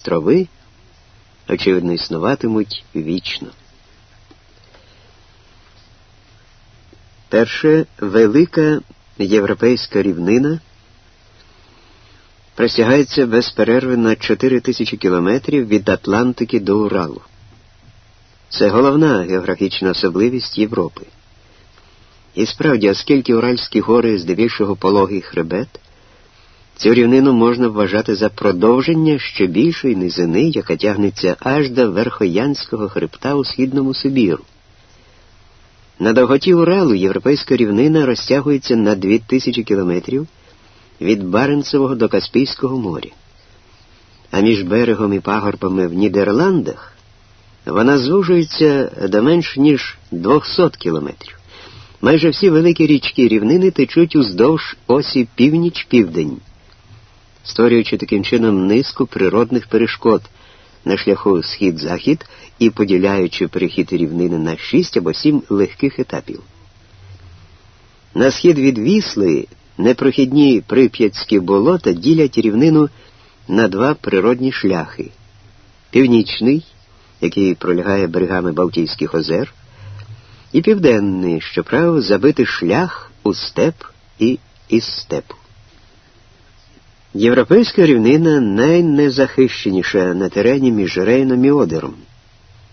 острови, очевидно, існуватимуть вічно. Перше велика європейська рівнина простягається без перерви на 4 тисячі кілометрів від Атлантики до Уралу. Це головна географічна особливість Європи. І справді, оскільки Уральські гори здебільшого пологий хребет, цю рівнину можна вважати за продовження ще більшої низини, яка тягнеться аж до Верхоянського хребта у східному Сибіру. На довготі Уралу європейська рівнина розтягується на 2000 кілометрів від Баренцевого до Каспійського моря. А між берегом і пагорбами в Нідерландах вона звужується до менш ніж 200 кілометрів. Майже всі великі річки рівнини течуть уздовж осі північ-південь, створюючи таким чином низку природних перешкод на шляху схід-захід і поділяючи перехід рівнини на шість або сім легких етапів. На схід від Вісли непрохідні прип'ятські болота ділять рівнину на два природні шляхи північний, який пролягає берегами Балтійських озер, і південний, що право забити шлях у степ і із степу. Європейська рівнина найнезахищеніша на терені між Рейном і Одером.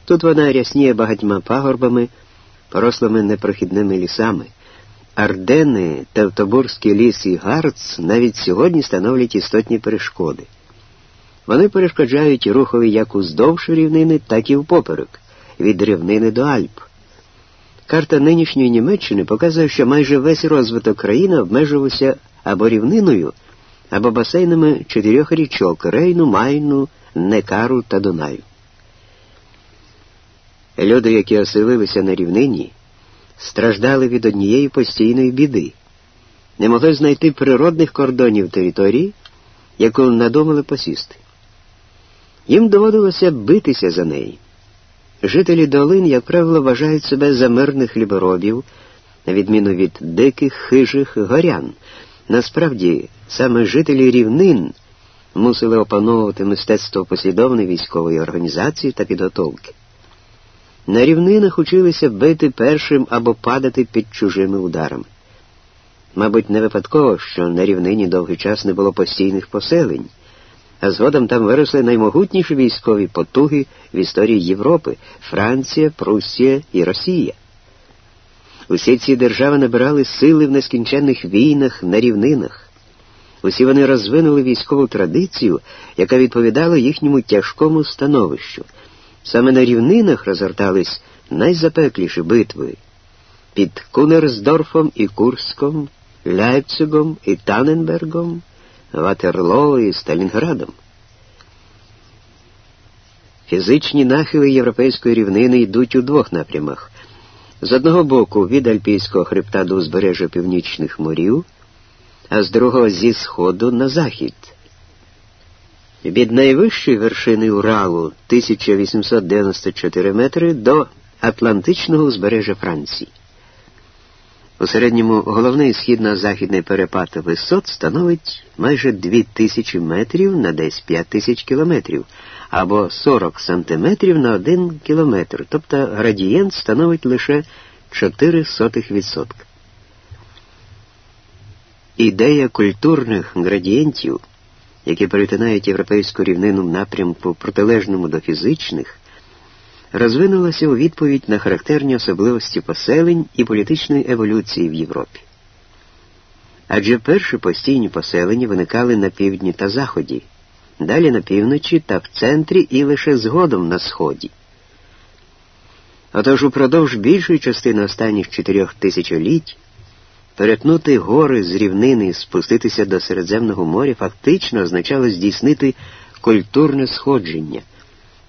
Тут вона рясніє багатьма пагорбами, порослими непрохідними лісами. Ардени, Тевтобурський ліс і Гарц навіть сьогодні становлять істотні перешкоди. Вони перешкоджають рухові як уздовж рівнини, так і впоперек, від рівнини до Альп. Карта нинішньої Німеччини показує, що майже весь розвиток країни обмежувався або рівниною, або басейнами чотирьох річок Рейну, Майну, Некару та Дунаю. Люди, які оселилися на рівнині, страждали від однієї постійної біди, не могли знайти природних кордонів території, яку надумали посісти. Їм доводилося битися за неї. Жителі долин, як правило, вважають себе за мирних хліборобів, на відміну від диких хижих горян. Насправді, саме жителі рівнин мусили опановувати мистецтво послідовної військової організації та підготовки. На рівнинах училися бити першим або падати під чужими ударами. Мабуть, не випадково, що на рівнині довгий час не було постійних поселень, а згодом там виросли наймогутніші військові потуги в історії Європи Франція, Пруссія і Росія. Усі ці держави набирали сили в нескінченних війнах на рівнинах. Усі вони розвинули військову традицію, яка відповідала їхньому тяжкому становищу. Саме на рівнинах розгортались найзапекліші битви під Кунерсдорфом і Курском, Ляйпцигом і Таненбергом, Ватерлоо і Сталінградом. Фізичні нахили європейської рівнини йдуть у двох напрямах. З одного боку від Альпійського хребта до узбережжя північних морів, а з другого зі сходу на захід. Від найвищої вершини Уралу 1894 метри до Атлантичного узбережжя Франції. У середньому головний східно-західний перепад висот становить майже 2000 метрів на десь 5000 кілометрів, або 40 сантиметрів на 1 кілометр, тобто градієнт становить лише 0,04%. Ідея культурних градієнтів – які перетинають європейську рівнину в напрямку протилежному до фізичних, розвинулася у відповідь на характерні особливості поселень і політичної еволюції в Європі. Адже перші постійні поселення виникали на півдні та заході, далі на півночі та в центрі і лише згодом на сході. Отож упродовж більшої частини останніх чотирьох тисячоліть Перетнути гори з рівнини і спуститися до Середземного моря фактично означало здійснити культурне сходження.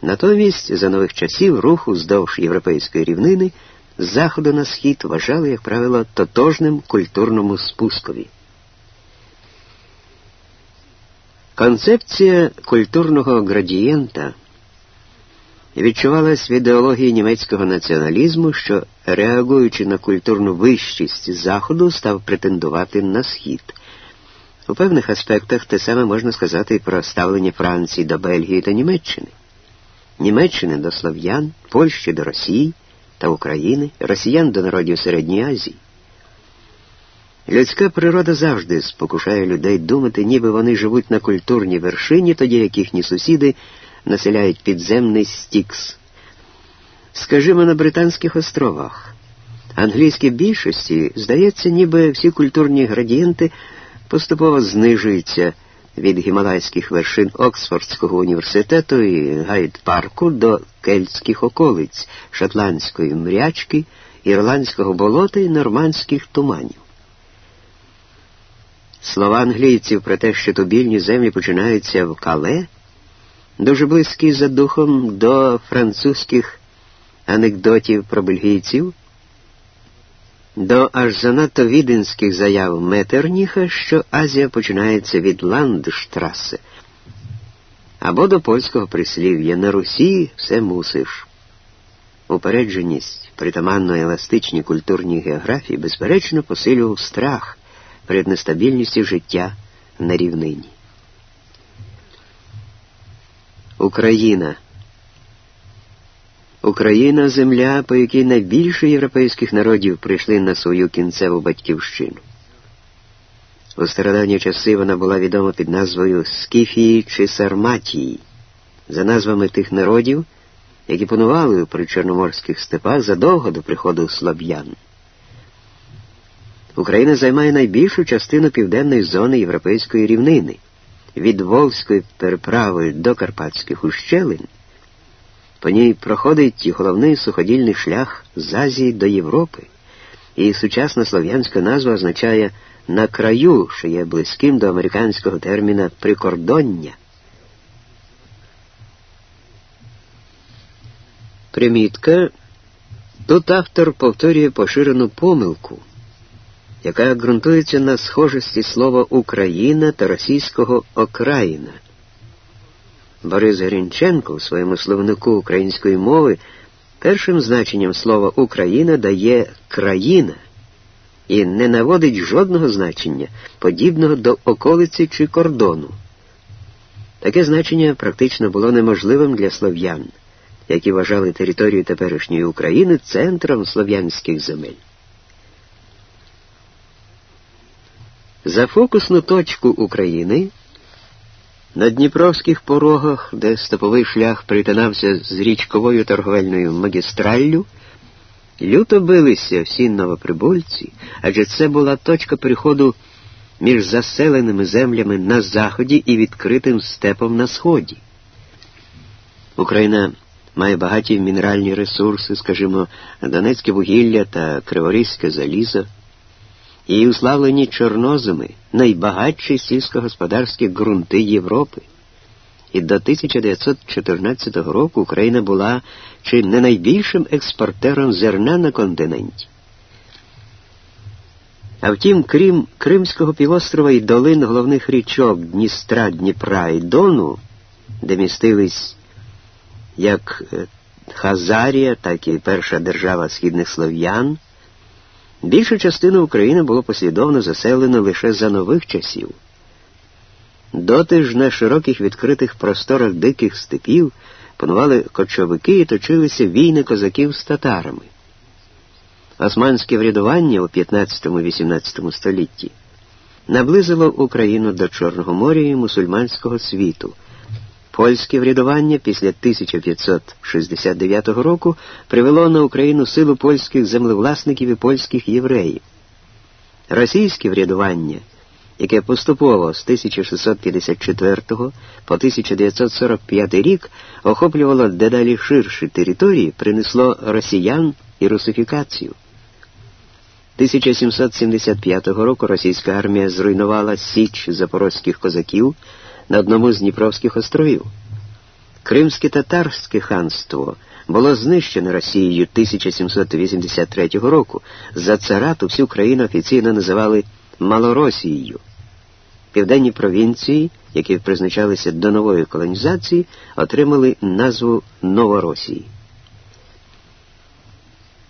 Натомість, за нових часів руху здовж європейської рівнини з заходу на схід вважали, як правило, тотожним культурному спускові. Концепція культурного градієнта відчувалась в ідеології німецького націоналізму, що, реагуючи на культурну вищість Заходу, став претендувати на схід. У певних аспектах те саме можна сказати і про ставлення Франції до Бельгії та Німеччини, Німеччини до Слов'ян, Польщі до Росії та України, Росіян до народів Середньої Азії. Людська природа завжди спокушає людей думати, ніби вони живуть на культурній вершині, тоді як їхні сусіди населяють підземний стікс. Скажімо, на Британських островах. Англійській більшості, здається, ніби всі культурні градієнти поступово знижуються від гімалайських вершин Оксфордського університету і Гайд-парку до кельтських околиць, шотландської мрячки, ірландського болота і нормандських туманів. Слова англійців про те, що тубільні землі починаються в кале, дуже близькі за духом до французьких анекдотів про бельгійців, до аж занадто віденських заяв Метерніха, що Азія починається від Ландштраси, або до польського прислів'я на Русі все мусиш. Упередженість притаманно еластичній культурній географії, безперечно, посилював страх перед нестабільністю життя на рівнині. Україна. Україна земля, по якій найбільше європейських народів прийшли на свою кінцеву батьківщину. У стародавні часи вона була відома під назвою Скіфії чи Сарматії, за назвами тих народів, які панували у причорноморських степах задовго до приходу слаб'ян. Україна займає найбільшу частину південної зони європейської рівнини, від Волзької переправи до Карпатських ущелин. По ній проходить і головний суходільний шлях з Азії до Європи, і сучасна слов'янська назва означає на краю, що є близьким до американського терміна прикордоння. Примітка. Тут автор повторює поширену помилку яка ґрунтується на схожості слова Україна та російського окраїна. Борис Гринченко у своєму словнику української мови першим значенням слова Україна дає країна і не наводить жодного значення, подібного до околиці чи кордону. Таке значення практично було неможливим для слов'ян, які вважали територію теперішньої України центром слов'янських земель. За фокусну точку України на Дніпровських порогах, де степовий шлях притинався з річковою торговельною магістраллю, люто билися всі новоприбульці, адже це була точка переходу між заселеними землями на заході і відкритим степом на сході. Україна має багаті мінеральні ресурси, скажімо, Донецьке вугілля та Криворізьке залізо і уславлені чорноземи найбагатші сільськогосподарські ґрунти Європи. І до 1914 року Україна була чи не найбільшим експортером зерна на континенті. А втім, крім Кримського півострова і долин головних річок Дністра, Дніпра і Дону, де містились як е, Хазарія, так і перша держава східних слов'ян, Більшу частину України було послідовно заселено лише за нових часів. Доти ж на широких відкритих просторах диких степів панували кочовики і точилися війни козаків з татарами. Османське врядування у 15-18 столітті наблизило Україну до Чорного моря і мусульманського світу. Польське врядування після 1569 року привело на Україну силу польських землевласників і польських євреїв. Російське врядування, яке поступово з 1654 по 1945 рік охоплювало дедалі ширші території, принесло росіян і русифікацію. 1775 року російська армія зруйнувала Січ запорозьких козаків на одному з Дніпровських островів. Кримське татарське ханство було знищено Росією 1783 року. За царату всю країну офіційно називали Малоросією. Південні провінції, які призначалися до нової колонізації, отримали назву Новоросії.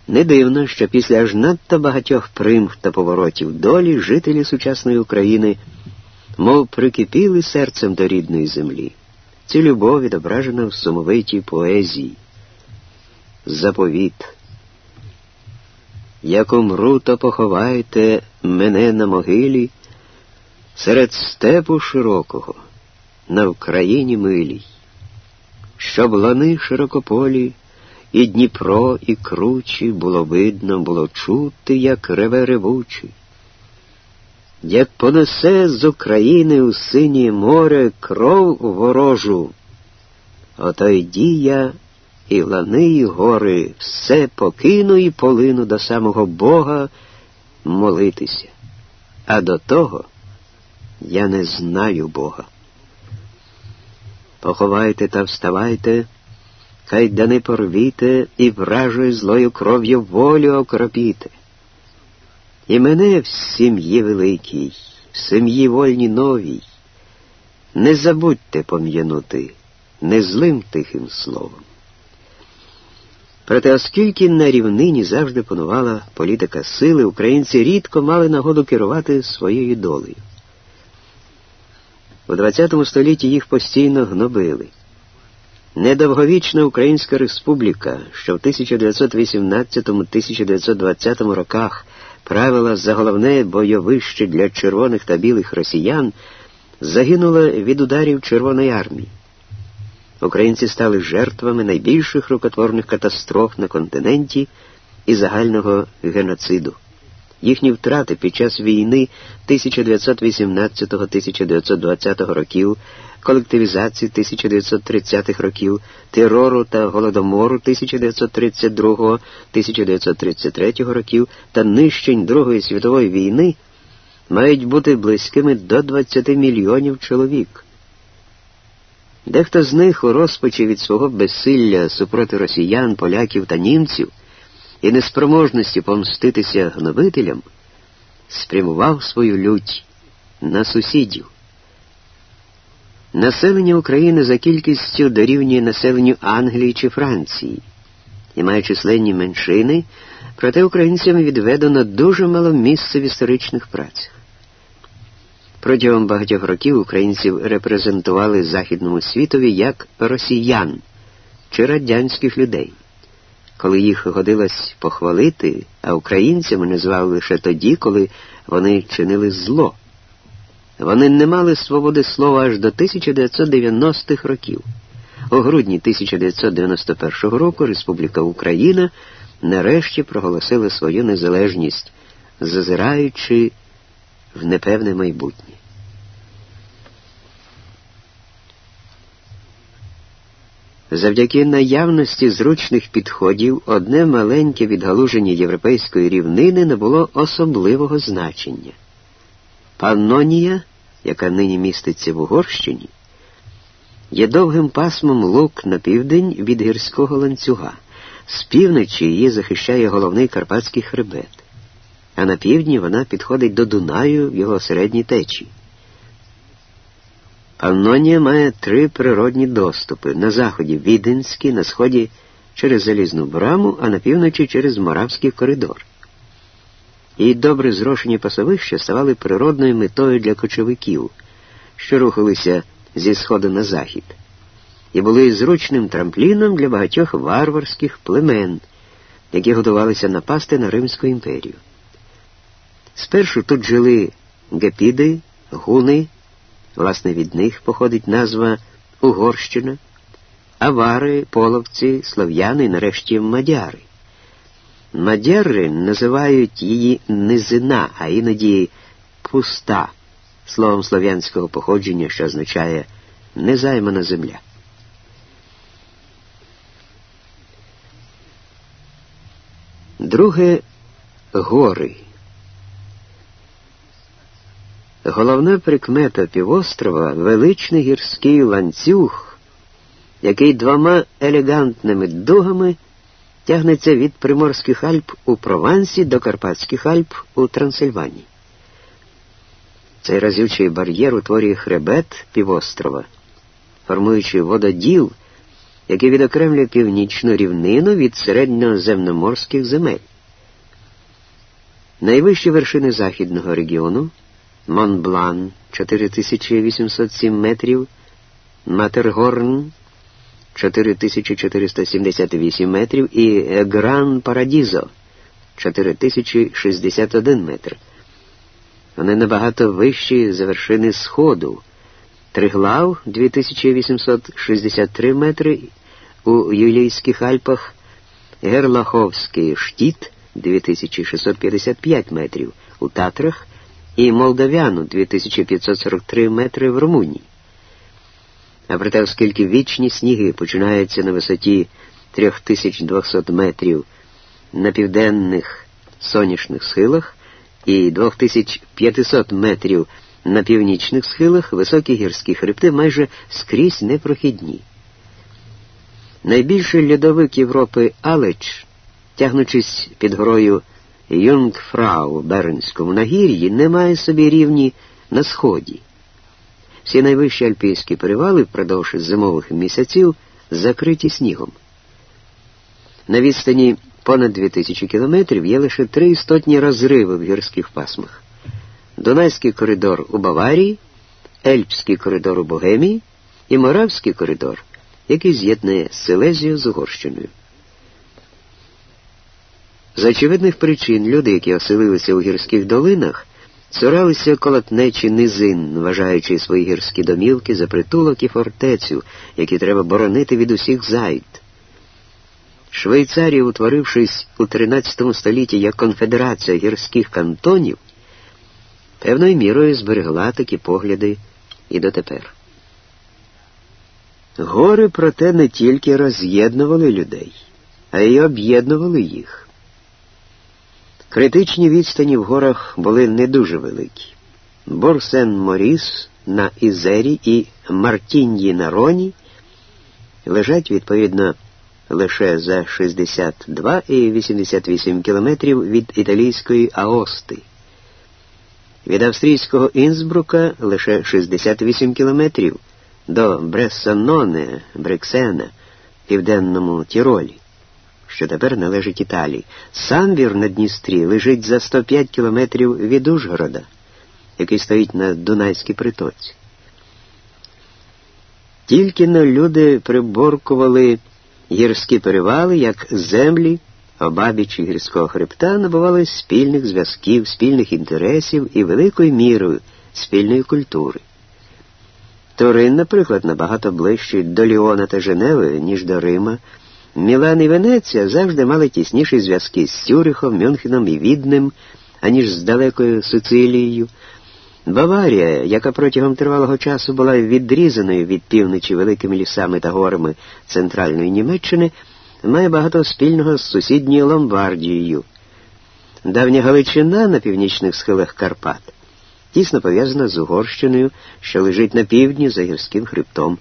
Не дивно, що після аж надто багатьох примх та поворотів долі жителі сучасної України мов прикипіли серцем до рідної землі. Цю любов відображена в сумовитій поезії. Заповіт. Як умру, то поховайте мене на могилі серед степу широкого, на Вкраїні милій, щоб лани широкополі, і Дніпро, і кручі було видно, було чути, як реве ревучий як понесе з України у синє море кров ворожу, ото йді я і лани, і гори, все покину і полину до самого Бога молитися. А до того я не знаю Бога. Поховайте та вставайте, кайдани порвіте і вражою злою кров'ю волю окропіте. І мене в сім'ї великій, в сім'ї вольні новій. Не забудьте пом'янути не злим тихим словом. Проте, оскільки на рівнині завжди панувала політика сили, українці рідко мали нагоду керувати своєю долею. У ХХ столітті їх постійно гнобили. Недовговічна Українська Республіка, що в 1918-1920 роках правила за головне бойовище для червоних та білих росіян, загинула від ударів Червоної армії. Українці стали жертвами найбільших рукотворних катастроф на континенті і загального геноциду. Їхні втрати під час війни 1918-1920 років колективізації 1930-х років, терору та голодомору 1932-1933 років та нищень Другої світової війни мають бути близькими до 20 мільйонів чоловік. Дехто з них у розпачі від свого безсилля супроти росіян, поляків та німців і неспроможності помститися гнобителям спрямував свою лють на сусідів. Населення України за кількістю дорівнює населенню Англії чи Франції і має численні меншини, проте українцям відведено дуже мало місця в історичних працях. Протягом багатьох років українців репрезентували західному світові як росіян чи радянських людей. Коли їх годилось похвалити, а українцями назвали лише тоді, коли вони чинили зло. Вони не мали свободи слова аж до 1990-х років. У грудні 1991 року Республіка Україна нарешті проголосила свою незалежність, зазираючи в непевне майбутнє. Завдяки наявності зручних підходів одне маленьке відгалуження європейської рівнини не було особливого значення. Паннонія, яка нині міститься в Угорщині, є довгим пасмом лук на південь від гірського ланцюга. З півночі її захищає головний Карпатський хребет, а на півдні вона підходить до Дунаю в його середній течії. Паннонія має три природні доступи на заході Віденський, на сході через Залізну браму, а на півночі через Моравський коридор і добре зрошені пасовища ставали природною метою для кочовиків, що рухалися зі сходу на захід, і були зручним трампліном для багатьох варварських племен, які готувалися напасти на Римську імперію. Спершу тут жили гепіди, гуни, власне, від них походить назва Угорщина, авари, половці, слов'яни нарешті мадяри. Мадяри називають її низина, а іноді пуста, словом слов'янського походження, що означає незаймана земля. Друге гори. Головна прикмета півострова величний гірський ланцюг, який двома елегантними дугами тягнеться від Приморських Альп у Провансі до Карпатських Альп у Трансильванії. Цей разючий бар'єр утворює хребет півострова, формуючи вододіл, який відокремлює північну рівнину від середньоземноморських земель. Найвищі вершини західного регіону Монблан 4807 метрів, Матергорн 4478 метрів і Гран Парадізо 4061 метр. Вони набагато вищі за вершини Сходу. Триглав 2863 метри у Юлійських Альпах, Герлаховський штіт 2655 метрів у Татрах і Молдавяну 2543 метри в Румунії. А проте, оскільки вічні сніги починаються на висоті 3200 метрів на південних сонячних схилах і 2500 метрів на північних схилах, високі гірські хребти майже скрізь непрохідні. Найбільший льодовик Європи Алеч, тягнучись під горою Юнгфрау Бернському нагір'ї, не має собі рівні на сході. Всі найвищі альпійські перевали впродовж зимових місяців закриті снігом. На відстані понад 2000 кілометрів є лише три істотні розриви в гірських пасмах: Дунайський коридор у Баварії, Ельпський коридор у Богемії і Моравський коридор, який з'єднує Силезію з Угорщиною. З очевидних причин люди, які оселилися у гірських долинах, цуралися колотнечі низин, вважаючи свої гірські домівки за притулок і фортецю, які треба боронити від усіх зайд. Швейцарія, утворившись у XIII столітті як конфедерація гірських кантонів, певною мірою зберегла такі погляди і дотепер. Гори, проте, не тільки роз'єднували людей, а й об'єднували їх. Критичні відстані в горах були не дуже великі. Борсен Моріс на Ізері і Мартіньї на Роні лежать відповідно лише за 62 і 88 кілометрів від італійської Аости. Від австрійського Інсбрука лише 68 кілометрів до Брессаноне, Брексена, південному Тіролі що тепер належить Італії. Самвір на Дністрі лежить за 105 кілометрів від Ужгорода, який стоїть на Дунайській притоці. Тільки но люди приборкували гірські перевали, як землі, обабічі гірського хребта набували спільних зв'язків, спільних інтересів і великою мірою спільної культури. Турин, наприклад, набагато ближчий до Ліона та Женеви, ніж до Рима. Мілан і Венеція завжди мали тісніші зв'язки з Цюрихом, Мюнхеном і Віднем, аніж з далекою Сицилією. Баварія, яка протягом тривалого часу була відрізаною від півночі великими лісами та горами центральної Німеччини, має багато спільного з сусідньою Ломбардією. Давня Галичина на північних схилах Карпат тісно пов'язана з Угорщиною, що лежить на півдні за гірським хребтом.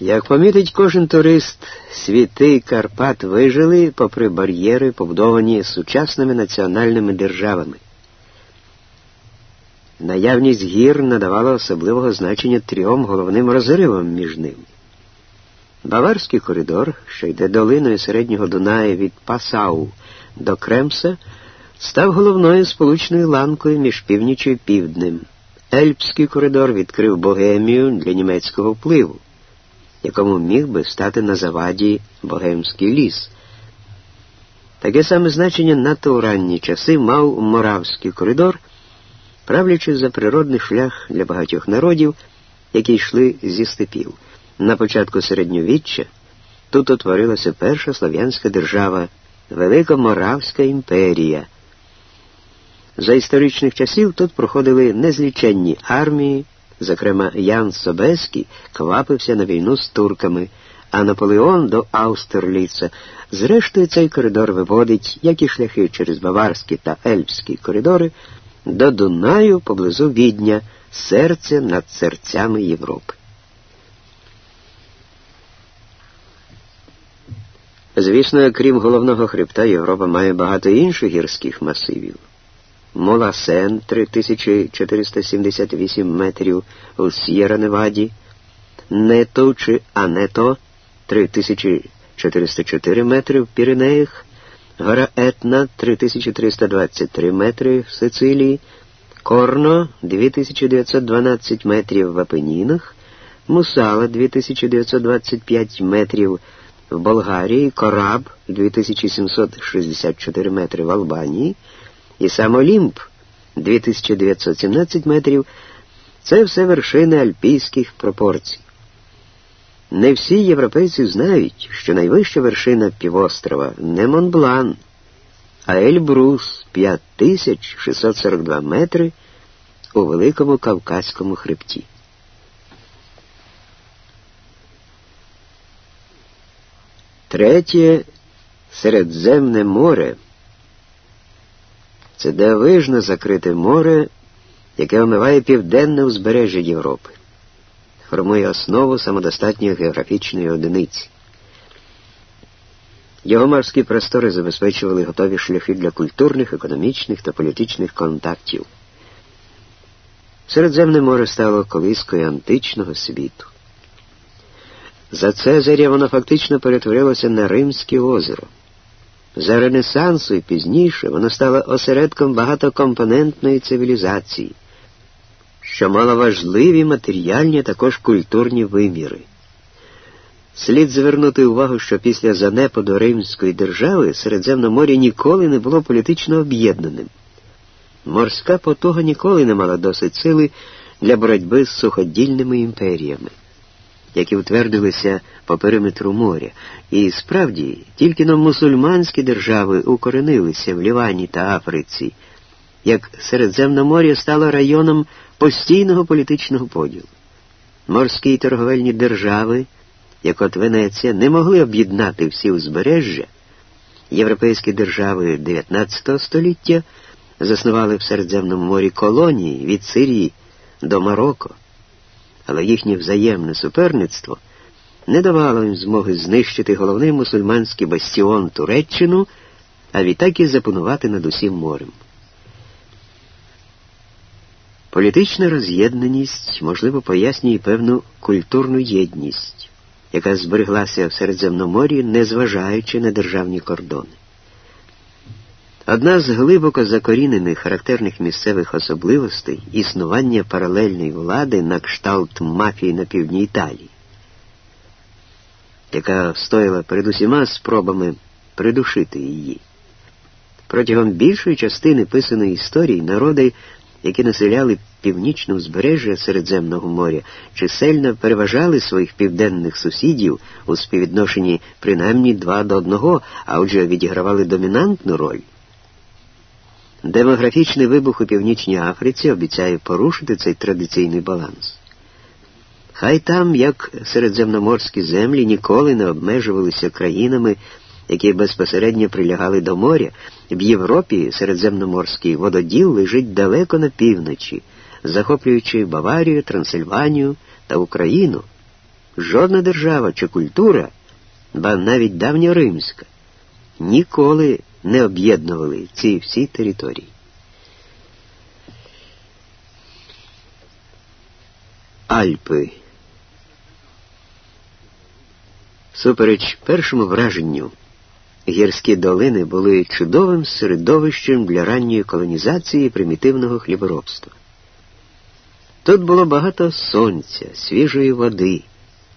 Як помітить кожен турист, світи Карпат вижили попри бар'єри, побудовані сучасними національними державами. Наявність гір надавала особливого значення трьом головним розривам між ними. Баварський коридор, що йде долиною середнього Дунаю від Пасау до Кремса, став головною сполучною ланкою між північ і півднем. Ельпський коридор відкрив Богемію для німецького впливу якому міг би стати на заваді Богемський ліс. Таке саме значення надто у ранні часи мав Моравський коридор, правлячи за природний шлях для багатьох народів, які йшли зі степів. На початку середньовіччя тут утворилася перша слов'янська держава, Велика Моравська імперія. За історичних часів тут проходили незліченні армії. Зокрема, Ян Собеський квапився на війну з турками, а Наполеон до Аустерліца. Зрештою, цей коридор виводить, як і шляхи через Баварські та Ельпські коридори, до Дунаю поблизу Відня, серце над серцями Європи. Звісно, крім головного хребта, Європа має багато інших гірських масивів. Моласен 3478 метрів у С'єра Неваді, Нето чи Ането 3404 метри в Піренеях, гора Етна 3323 метри в Сицилії, Корно 2912 метрів в Апенінах, Мусала 2925 метрів в Болгарії, Кораб 2764 метри в Албанії і сам Олімп 2917 метрів. Це все вершини альпійських пропорцій. Не всі європейці знають, що найвища вершина півострова не Монблан, а Ельбрус 5642 метри у Великому Кавказькому хребті. Третє Середземне море. Це дивижно закрите море, яке омиває південне узбережжя Європи, формує основу самодостатньої географічної одиниці. Його морські простори забезпечували готові шляхи для культурних, економічних та політичних контактів. Середземне море стало колискою античного світу. За Цезаря воно фактично перетворилося на Римське озеро. За Ренесансу і пізніше воно стало осередком багатокомпонентної цивілізації, що мала важливі матеріальні, також культурні виміри. Слід звернути увагу, що після занепаду Римської держави Середземномор'я ніколи не було політично об'єднаним. Морська потуга ніколи не мала досить сили для боротьби з суходільними імперіями які утвердилися по периметру моря. І справді, тільки но мусульманські держави укоренилися в Лівані та Африці, як Середземномор'я стало районом постійного політичного поділу. Морські і торговельні держави, як от Венеція, не могли об'єднати всі узбережжя. Європейські держави XIX століття заснували в Середземному морі колонії від Сирії до Марокко але їхнє взаємне суперництво не давало їм змоги знищити головний мусульманський бастіон Туреччину, а відтак і запанувати над усім морем. Політична роз'єднаність, можливо, пояснює певну культурну єдність, яка збереглася в Середземномор'ї, незважаючи на державні кордони. Одна з глибоко закорінених характерних місцевих особливостей існування паралельної влади на кшталт мафії на півдні Італії, яка стояла перед усіма спробами придушити її. Протягом більшої частини писаної історії народи, які населяли північне узбережжя Середземного моря, чисельно переважали своїх південних сусідів у співвідношенні принаймні два до одного, а отже відігравали домінантну роль. Демографічний вибух у Північній Африці обіцяє порушити цей традиційний баланс. Хай там, як середземноморські землі, ніколи не обмежувалися країнами, які безпосередньо прилягали до моря, в Європі середземноморський вододіл лежить далеко на півночі, захоплюючи Баварію, Трансильванію та Україну. Жодна держава чи культура, ба навіть давньоримська, ніколи не об'єднували ці всі території. Альпи. Супереч першому враженню, гірські долини були чудовим середовищем для ранньої колонізації примітивного хліборобства. Тут було багато сонця, свіжої води,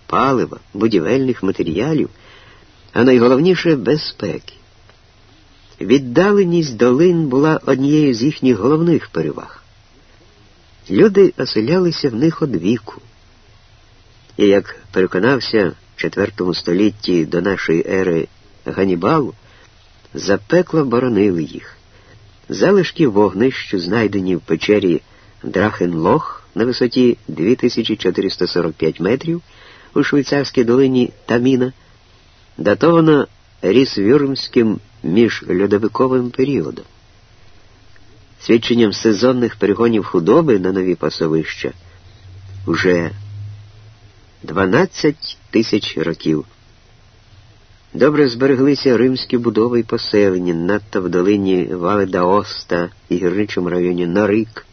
палива, будівельних матеріалів, а найголовніше безпеки. Віддаленість долин була однією з їхніх головних переваг. Люди оселялися в них од віку. І як переконався в IV столітті до нашої ери Ганібал, запекло боронили їх. Залишки вогнищ, знайдені в печері Драхенлох на висоті 2445 метрів у швейцарській долині Таміна, датовано Рісвюрмським міжльодовиковим періодом. Свідченням сезонних перегонів худоби на нові пасовища вже 12 тисяч років. Добре збереглися римські будови і поселення, надто в долині Валедаоста і гірничому районі Нарик.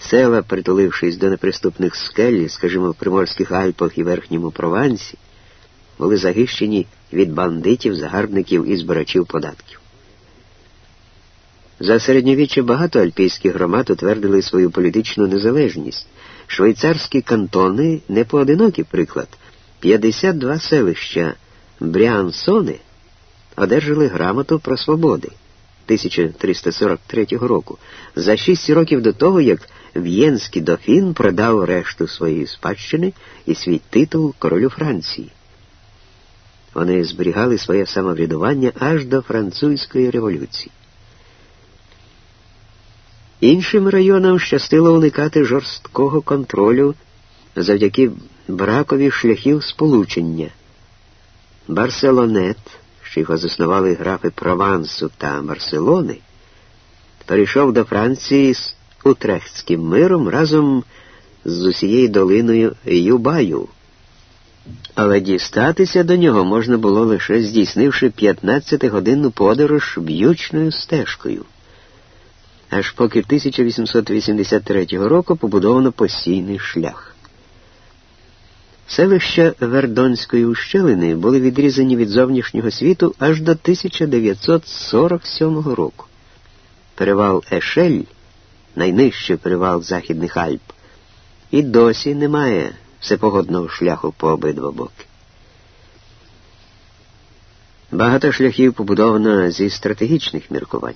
Села, притулившись до неприступних скель, скажімо, в Приморських Альпах і Верхньому Провансі, були захищені від бандитів, загарбників і збирачів податків. За середньовіччя багато альпійських громад утвердили свою політичну незалежність. Швейцарські кантони не поодинокий приклад. 52 селища Бріансони одержали грамоту про свободи 1343 року за шість років до того, як В'єнський дофін продав решту своєї спадщини і свій титул королю Франції. Вони зберігали своє самоврядування аж до французької революції. Іншим районам щастило уникати жорсткого контролю завдяки бракові шляхів сполучення. Барселонет, що його заснували графи Провансу та Барселони, перейшов до Франції з Утрехтським миром разом з усією долиною Юбаю. Але дістатися до нього можна було лише здійснивши 15-годинну подорож б'ючною стежкою. Аж поки 1883 року побудовано постійний шлях. Селища Вердонської ущелини були відрізані від зовнішнього світу аж до 1947 року. Перевал Ешель, найнижчий перевал Західних Альп, і досі немає всепогодного шляху по обидва боки. Багато шляхів побудовано зі стратегічних міркувань.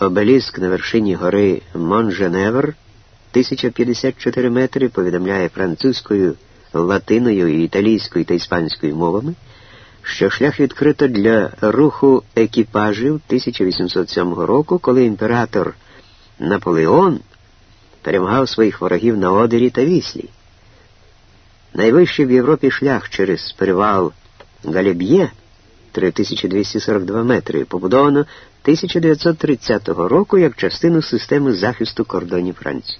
Обеліск на вершині гори Монженевр 1054 метри повідомляє французькою, латиною, італійською та іспанською мовами, що шлях відкрито для руху екіпажів 1807 року, коли імператор Наполеон перемагав своїх ворогів на Одері та Віслі. Найвищий в Європі шлях через перевал Галіб'є 3242 метри, побудовано 1930 року як частину системи захисту кордонів Франції.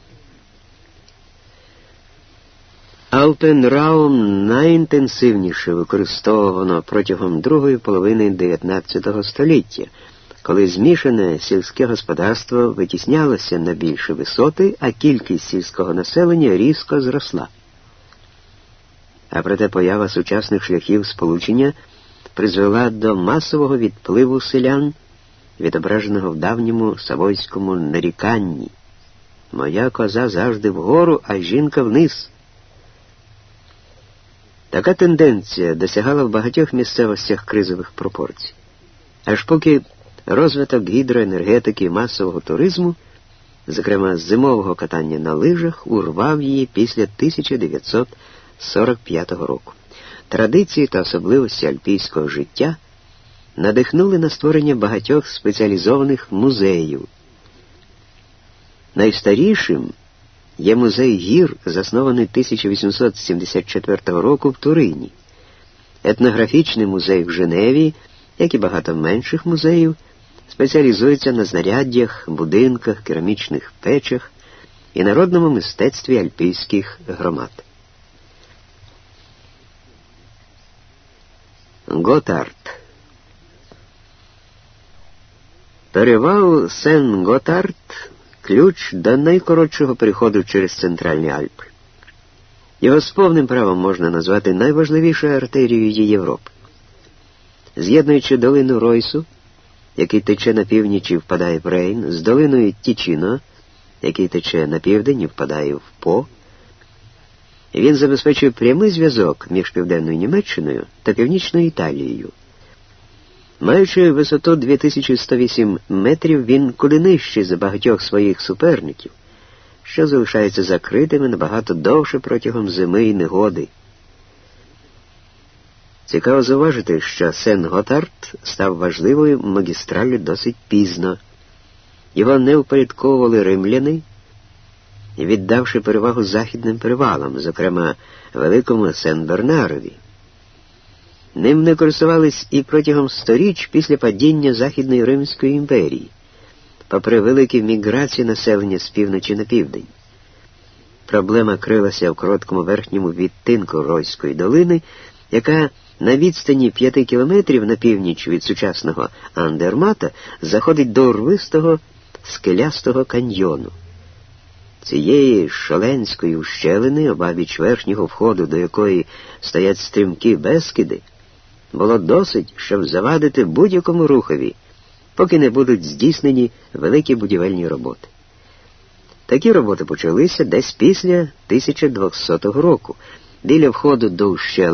Алпенраум найінтенсивніше використовувано протягом другої половини 19 століття, коли змішане сільське господарство витіснялося на більші висоти, а кількість сільського населення різко зросла. А проте поява сучасних шляхів сполучення призвела до масового відпливу селян, відображеного в давньому савойському наріканні. Моя коза завжди вгору, а жінка вниз. Така тенденція досягала в багатьох місцевостях кризових пропорцій. Аж поки розвиток гідроенергетики і масового туризму, зокрема зимового катання на лижах, урвав її після 1945 року. Традиції та особливості альпійського життя надихнули на створення багатьох спеціалізованих музеїв. Найстарішим є музей гір, заснований 1874 року в Турині, етнографічний музей в Женеві, як і багато менших музеїв, спеціалізується на знаряддях, будинках, керамічних печах і народному мистецтві альпійських громад. Готард Перевал Сен-Готард ключ до найкоротшого переходу через Центральні Альпи. Його з повним правом можна назвати найважливішою артерією Європи. З'єднуючи долину Ройсу, який тече на північ і впадає в Рейн, з долиною Тічіно, який тече на південь і впадає в По, він забезпечує прямий зв'язок між Південною Німеччиною та Північною Італією. Маючи висоту 2108 метрів, він куди нижчий за багатьох своїх суперників, що залишається закритими набагато довше протягом зими і негоди. Цікаво зауважити, що Сен-Готард став важливою магістраллю досить пізно. Його не упорядковували римляни, віддавши перевагу західним перевалам, зокрема Великому Сен-Бернарові. Ним не користувались і протягом сторіч після падіння Західної Римської імперії, попри великі міграції населення з півночі на південь. Проблема крилася в короткому верхньому відтинку Ройської долини, яка на відстані п'яти кілометрів на північ від сучасного Андермата заходить до урвистого скелястого каньйону. Цієї шаленської ущелини, обабіч верхнього входу, до якої стоять стрімкі безкиди, було досить, щоб завадити будь-якому рухові, поки не будуть здійснені великі будівельні роботи. Такі роботи почалися десь після 1200 року біля входу до ущелини